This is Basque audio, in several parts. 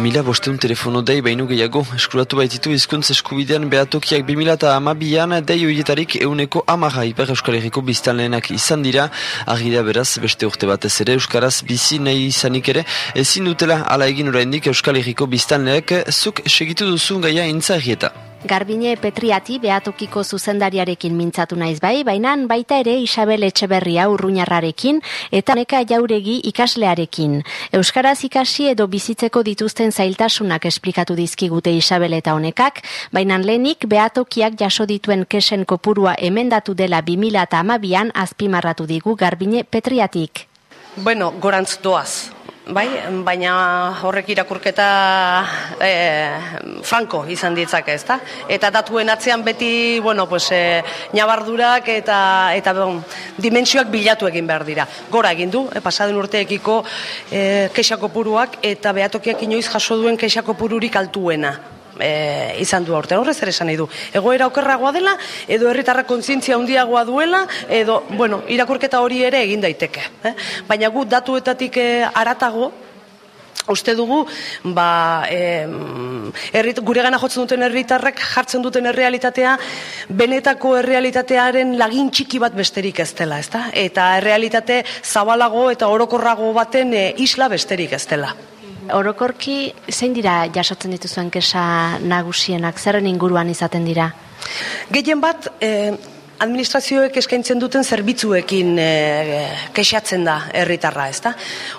Mila bosteun telefono dei baino gehiago. Eskuratu baititu izkuntz eskubidean behatokiak 2000 eta amabian dei hoietarik euneko amaja hiper euskal herriko biztanleenak izan dira. Agidea beraz beste urte batez ere euskaraz bizi nahi izanik ere. Ezin dutela ala egin oraindik euskal herriko biztanleek zuk segitu duzun gaia intza Garbine Petriati behatokiko zuzendariarekin mintzatu naiz bai, baina baita ere Isabel Etxeberria urruñarrarekin eta neka jauregi ikaslearekin. Euskaraz ikasi edo bizitzeko dituzten zailtasunak esplikatu dizkigute Isabel eta honekak, baina lehenik behatokiak jaso dituen kesen kopurua emendatu dela 2000 eta amabian azpimarratu digu Garbine Petriatik. Bueno, gorantz doaz, Bai, baina horrek irakurketa e, franko izan ditzake, ezta? Eta datuen atzean beti, bueno, pues, e, nabardurak eta, eta bon, dimensioak bilatu egin behar dira. Gora egin du, e, pasaden urteekiko e, kexako puruak eta behatokiak inoiz jaso duen kexako pururik altuena e, izan du aurten horrez ere esan nahi du. Egoera okerragoa dela, edo herritarra kontzientzia handiagoa duela, edo, bueno, irakurketa hori ere egin daiteke. Eh? Baina gu datuetatik e, aratago, uste dugu, ba, e, errit, gure gana jotzen duten herritarrek jartzen duten errealitatea, benetako errealitatearen lagin txiki bat besterik ez dela, ezta? Eta errealitate zabalago eta orokorrago baten e, isla besterik ez dela. Orokorki, zein dira jasotzen dituzuen kesa nagusienak, zerren inguruan izaten dira? Gehien bat, eh, administrazioek eskaintzen duten zerbitzuekin e, kexatzen da herritarra, ezta?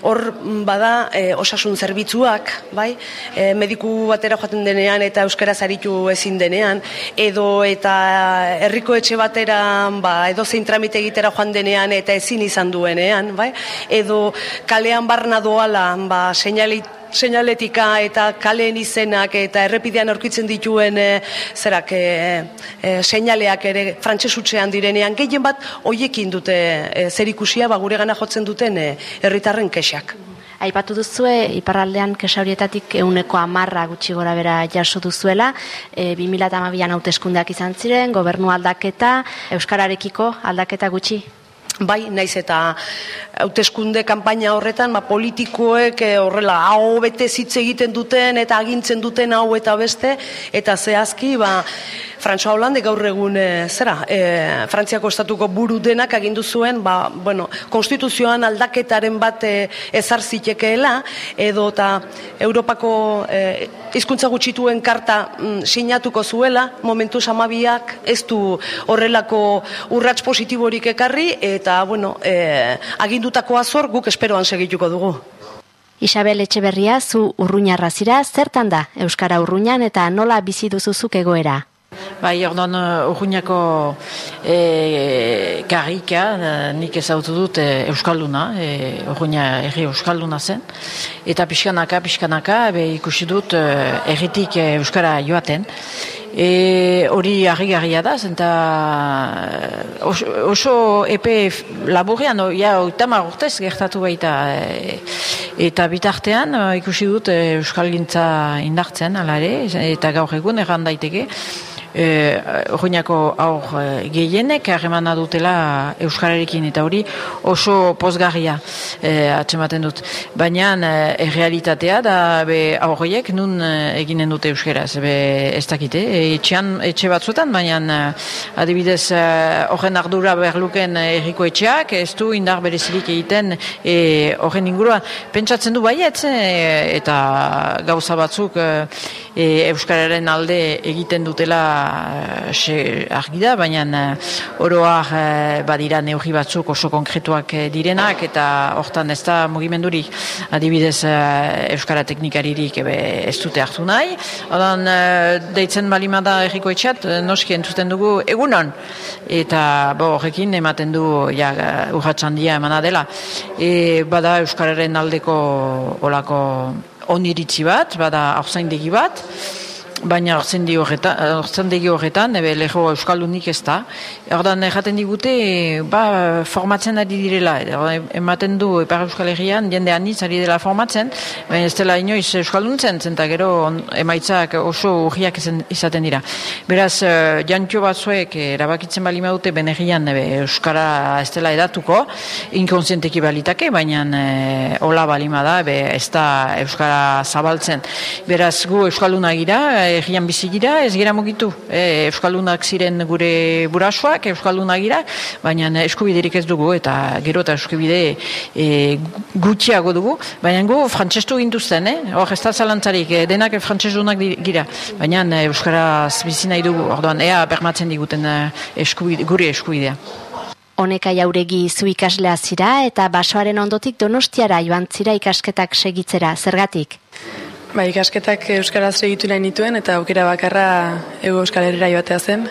Hor bada e, osasun zerbitzuak, bai? E, mediku batera joaten denean eta euskaraz aritu ezin denean edo eta herriko etxe batera, ba, edo zein tramite egitera joan denean eta ezin izan duenean, bai? Edo kalean barna doala, ba, seinalit seinaletika eta kaleen izenak eta errepidean aurkitzen dituen e, zerak e, e, seinaleak ere frantsesutzean direnean gehien bat hoiekin dute e, zerikusia ba gure gana jotzen duten herritarren kexak. Aipatu duzue, iparraldean kesa horietatik euneko amarra gutxi gora bera jaso duzuela, e, 2008an hauteskundeak izan ziren, gobernu aldaketa, Euskararekiko aldaketa gutxi? Bai, naiz eta hauteskunde kanpaina horretan, ba, politikoek e, horrela hau bete zitze egiten duten eta agintzen duten hau eta beste, eta zehazki, ba, Frantzua Hollande gaur egun e, zera, e, Frantziako estatuko buru denak agindu zuen, ba, bueno, konstituzioan aldaketaren bat e, ezar zitekeela, edo eta Europako e, izkuntza gutxituen karta mm, sinatuko zuela, momentu samabiak ez du horrelako urrats positiborik ekarri, eta, bueno, e, agindutako azor guk esperoan segituko dugu. Isabel Etxeberria, zu urruñarra zira, zertan da Euskara urruñan eta nola bizi duzuzuk egoera? Bai, orduan uh, urruñako e, karrika, uh, nik ezautu dut e, Euskalduna, e, urruña erri Euskalduna zen, eta pixkanaka, pixkanaka, be, ikusi dut uh, erritik Euskara joaten, E, hori harri da, zenta oso, oso epe laburrean, ja, oitama urtez gertatu baita, e, eta bitartean ikusi dut Euskal Gintza indartzen, alare, eta gaur egun erran daiteke, Ojoinako eh, aur e, gehienek harremana dutela Euskararekin eta hori oso pozgarria e, atxematen dut. Baina e, realitatea da be, aurriek nun eginen dute Euskaraz, be, ez dakite, etxean, etxe batzuetan, baina adibidez horren ardura berluken erriko etxeak, ez du indar berezirik egiten horren inguruan. Pentsatzen du baiet, eta gauza batzuk Euskararen alde egiten dutela se, argi da, baina uh, oroak uh, badira neurri batzuk oso konkretuak uh, direnak eta hortan ez da mugimenduri adibidez Euskara teknikaririk ebe, ez dute hartu nahi. Odan, deitzen balimada erriko etxat, noski entzuten dugu egunon. Eta bo, horrekin ematen du ja, urratxan dia emana dela. E, bada Euskararen aldeko olako oniritzi bat, bada hauzaindegi bat, baina ortzen di horretan, ortzen digi horretan, ebe leho euskaldunik ez da. Ordan erraten digute, ba, formatzen ari direla, ematen du Ipar Euskal Herrian, jende anitz ari dela formatzen, baina ez dela inoiz euskalduntzen, zenta gero emaitzak oso urriak izaten dira. Beraz, uh, jantio batzuek erabakitzen bali dute benegian euskara ez dela edatuko, inkonsienteki balitake, baina e, hola balima da, ebe, ez da euskara zabaltzen. Beraz, gu euskalduna gira, egian bizi gira, ez gira mugitu. E, Euskaldunak ziren gure burasoak, Euskaldunak gira, baina eskubiderik ez dugu, eta gero eta eskubide e, gutxiago dugu, baina gu frantzestu gintuzten, eh? hor ez da zalantzarik, e, denak frantzestunak gira, baina Euskaraz bizi nahi dugu, orduan ea bermatzen diguten e, eskubide, gure eskubidea. Honeka jauregi zu ikaslea zira eta basoaren ondotik donostiara joan zira ikasketak segitzera, zergatik? Ba, ikasketak Euskaraz egitu nahi nituen eta aukera bakarra ego Euskal Herriera joatea zen.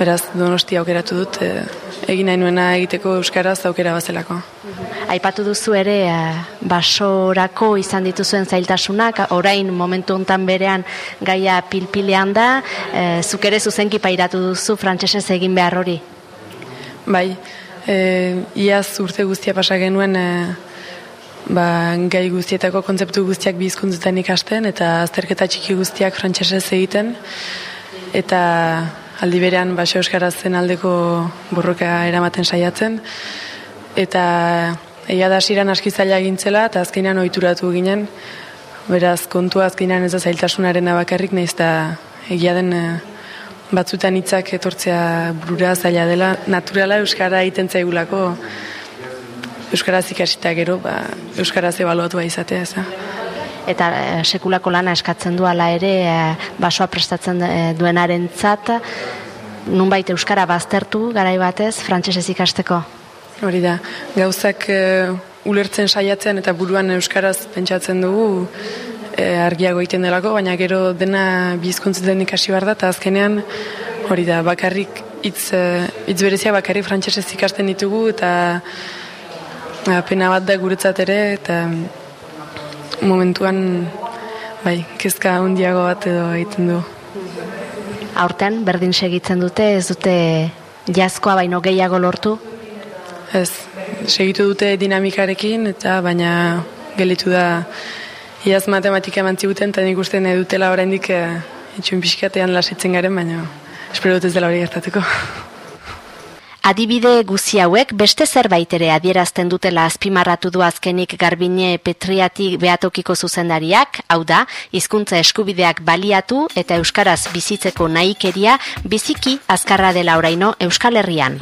Beraz, donosti aukeratu dut, e, egin nahi nuena egiteko Euskaraz aukera bazelako. Aipatu duzu ere, e, basorako izan dituzuen zailtasunak, orain momentu hontan berean gaia pilpilean da, e, zuk ere zuzenki pairatu duzu frantsesez egin behar hori? Bai, e, iaz urte guztia pasa genuen e, ba, gai guztietako kontzeptu guztiak bizkuntzetan ikasten eta azterketa txiki guztiak frantsesez egiten. Eta aldi berean baso euskaraz zen aldeko borroka eramaten saiatzen. Eta egia da siran aski zaila egintzela eta azkenean ohituratu ginen. Beraz kontua azkenean ez da zailtasunaren bakarrik naiz eta egia den eh, batzutan hitzak etortzea burura zaila dela. Naturala euskara egiten zaigulako euskaraz ikasita gero, ba, euskaraz ebaluatua izatea, ez Eta e, sekulako lana eskatzen du ala ere, e, basoa prestatzen e, duenaren zat, nunbait euskara baztertu, garai batez, frantsesez ikasteko? Hori da, gauzak ulertzen saiatzen eta buruan euskaraz pentsatzen dugu, e, argiago egiten delako, baina gero dena bizkontzetan ikasi behar da, eta azkenean, hori da, bakarrik, itz, itz berezia bakarrik frantsesez ikasten ditugu, eta pena bat da guretzat ere eta momentuan bai, kezka handiago bat edo egiten du. Aurten berdin segitzen dute, ez dute jazkoa baino gehiago lortu? Ez, segitu dute dinamikarekin eta baina gelitu da iaz matematika eman ziguten eta nik uste dutela oraindik e, itxun pixkatean lasitzen garen, baina espero dut ez dela hori gertatuko. Adibide guzi hauek beste zerbait ere adierazten dutela azpimarratu du azkenik Garbine Petriati beatokiko zuzendariak, hau da, hizkuntza eskubideak baliatu eta euskaraz bizitzeko nahikeria biziki azkarra dela oraino Euskal Herrian.